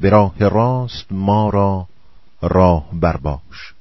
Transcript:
به راه راست ما را راه برباش.